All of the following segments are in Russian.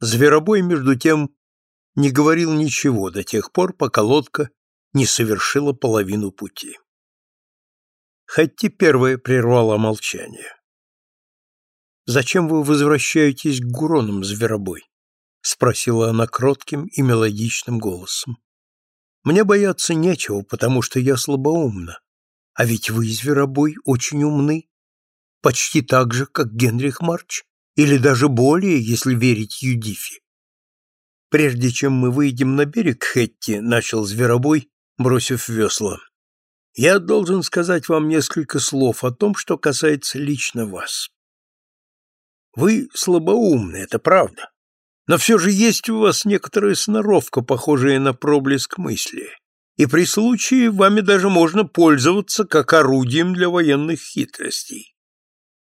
Зверобой, между тем, не говорил ничего до тех пор, пока лодка не совершила половину пути. Хэтти первая прервала молчание. «Зачем вы возвращаетесь к Гуронам, Зверобой?» — спросила она кротким и мелодичным голосом. «Мне бояться нечего, потому что я слабоумна. А ведь вы, Зверобой, очень умны. Почти так же, как Генрих Марч, или даже более, если верить Юдифи. Прежде чем мы выйдем на берег Хетти, начал Зверобой, бросив весла. Я должен сказать вам несколько слов о том, что касается лично вас. Вы слабоумны, это правда. Но все же есть у вас некоторая сноровка, похожая на проблеск мысли. И при случае вами даже можно пользоваться как орудием для военных хитростей.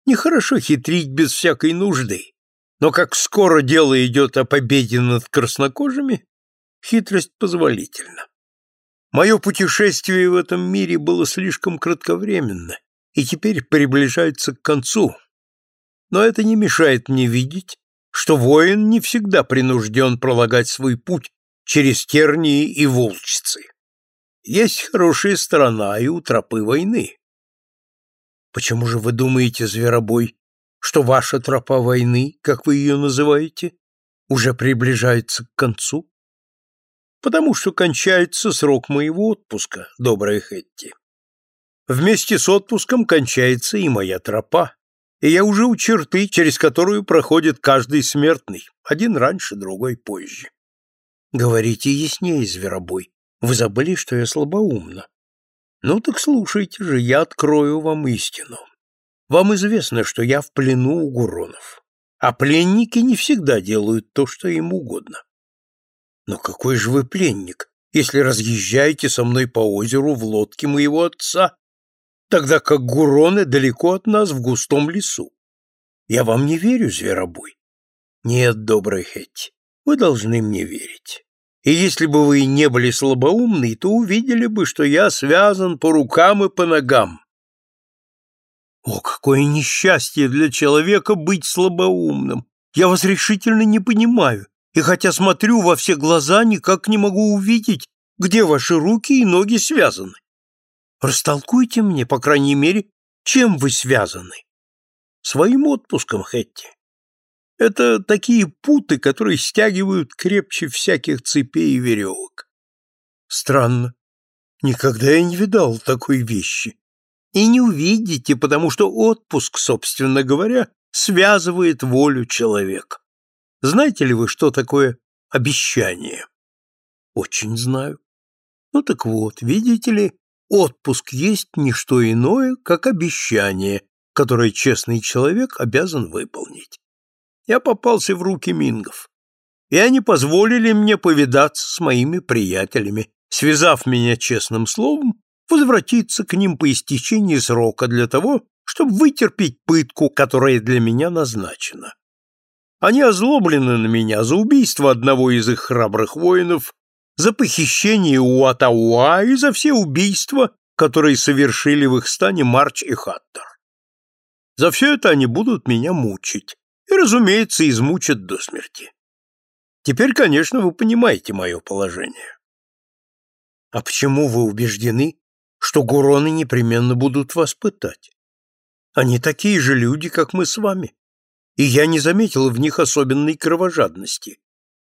Нехорошо хитрить без всякой нужды, но как скоро дело идет о победе над краснокожими, хитрость позволительна. Мое путешествие в этом мире было слишком кратковременно и теперь приближается к концу, но это не мешает мне видеть, что воин не всегда принужден пролагать свой путь через тернии и волчцы. Есть хорошая сторона и у тропы войны. Почему же вы думаете, Зверобой, что ваша тропа войны, как вы ее называете, уже приближается к концу? Потому что кончается срок моего отпуска, добрая Хетти. Вместе с отпуском кончается и моя тропа и я уже у черты, через которую проходит каждый смертный, один раньше, другой позже. Говорите яснее, зверобой. Вы забыли, что я слабоумна. Ну так слушайте же, я открою вам истину. Вам известно, что я в плену у Гуронов, а пленники не всегда делают то, что им угодно. Но какой же вы пленник, если разъезжаете со мной по озеру в лодке моего отца тогда как гуроны далеко от нас в густом лесу. Я вам не верю, зверобой. Нет, добрый Хетти, вы должны мне верить. И если бы вы не были слабоумны, то увидели бы, что я связан по рукам и по ногам. О, какое несчастье для человека быть слабоумным! Я вас решительно не понимаю, и хотя смотрю во все глаза, никак не могу увидеть, где ваши руки и ноги связаны. Растолкуйте мне, по крайней мере, чем вы связаны. Своим отпуском, Хетти. Это такие путы, которые стягивают крепче всяких цепей и веревок. Странно. Никогда я не видал такой вещи. И не увидите, потому что отпуск, собственно говоря, связывает волю человека. Знаете ли вы, что такое обещание? Очень знаю. Ну так вот, видите ли, Отпуск есть не что иное, как обещание, которое честный человек обязан выполнить. Я попался в руки мингов, и они позволили мне повидаться с моими приятелями, связав меня честным словом, возвратиться к ним по истечении срока для того, чтобы вытерпеть пытку, которая для меня назначена. Они озлоблены на меня за убийство одного из их храбрых воинов за похищение Уатауа и за все убийства, которые совершили в их стане Марч и Хаттер. За все это они будут меня мучить и, разумеется, измучат до смерти. Теперь, конечно, вы понимаете мое положение. А почему вы убеждены, что гуроны непременно будут вас пытать? Они такие же люди, как мы с вами, и я не заметил в них особенной кровожадности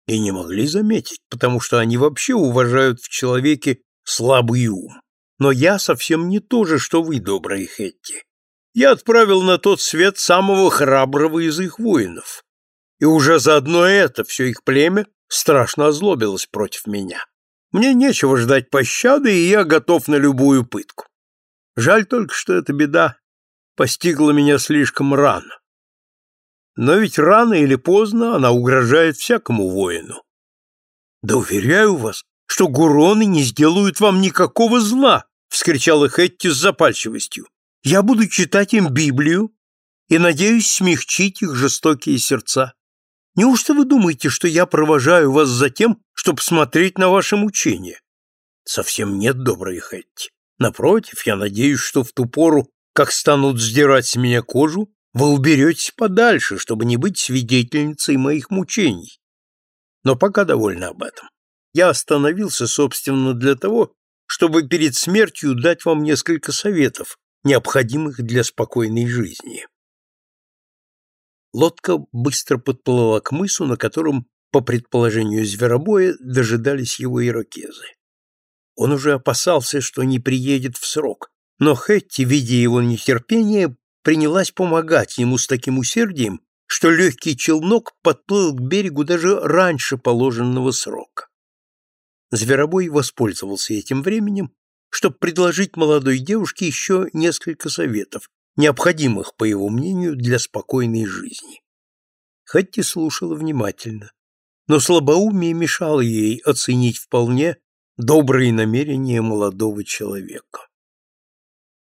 и не могли заметить, потому что они вообще уважают в человеке слабый ум. Но я совсем не то же, что вы, добрые Хетти. Я отправил на тот свет самого храброго из их воинов, и уже заодно это все их племя страшно озлобилось против меня. Мне нечего ждать пощады, и я готов на любую пытку. Жаль только, что эта беда постигла меня слишком рано. Но ведь рано или поздно она угрожает всякому воину. Да уверяю вас, что гуроны не сделают вам никакого зла, вскричала Хетти с запальчивостью. Я буду читать им Библию и надеюсь смягчить их жестокие сердца. Неужто вы думаете, что я провожаю вас за тем, чтобы смотреть на ваше мучение? Совсем нет, добрая Хетти. Напротив, я надеюсь, что в ту пору, как станут сдирать с меня кожу, вы уберетесь подальше, чтобы не быть свидетельницей моих мучений, Но пока довольно об этом. Я остановился, собственно, для того, чтобы перед смертью дать вам несколько советов, необходимых для спокойной жизни. Лодка быстро подплыла к мысу, на котором, по предположению зверобоя, дожидались его ирокезы. Он уже опасался, что не приедет в срок, но Хэтти, видя его нетерпение, принялась помогать ему с таким усердием, что легкий челнок подплыл к берегу даже раньше положенного срока. Зверобой воспользовался этим временем, чтобы предложить молодой девушке еще несколько советов, необходимых, по его мнению, для спокойной жизни. Хэтти слушала внимательно, но слабоумие мешало ей оценить вполне добрые намерения молодого человека.